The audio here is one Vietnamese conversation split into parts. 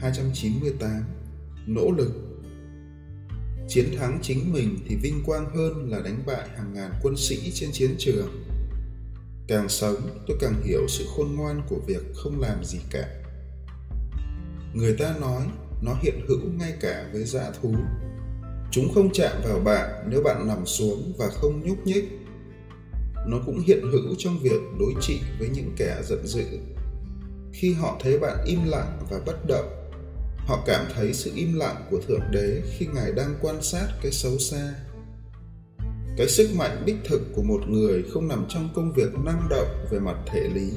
298 Nỗ lực Chiến thắng chính mình thì vinh quang hơn là đánh bại hàng ngàn quân sĩ trên chiến trường. Càng sống, tôi càng hiểu sự khôn ngoan của việc không làm gì cả. Người ta nói nó hiện hữu ngay cả với dã thú. Chúng không chạm vào bạn nếu bạn nằm xuống và không nhúc nhích. Nó cũng hiện hữu trong việc đối trị với những kẻ giận dữ. Khi họ thấy bạn im lặng và bất động, họ cảm thấy sự im lặng của thượng đế khi ngài đang quan sát cái xấu xa. Cái sức mạnh đích thực của một người không nằm trong công việc năng động về mặt thể lý,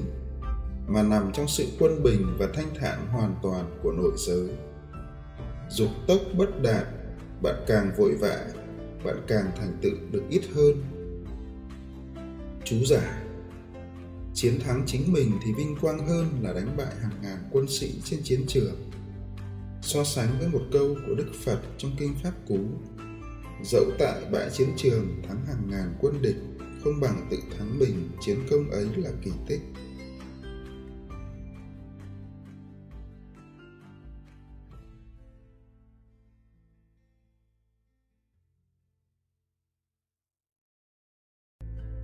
mà nằm trong sự quân bình và thanh thản hoàn toàn của nội giới. Dục tốc bất đạt, bạn càng vội vã, bạn càng thành tựu được ít hơn. Chú giải chiến thắng chính mình thì vinh quang hơn là đánh bại hàng ngàn quân sĩ trên chiến trường so sánh với một câu của Đức Phật trong Kinh Pháp Cú. Dẫu tại bãi chiến trường thắng hàng ngàn quân địch, không bằng tự thắng mình chiến công ấy là kỳ tích.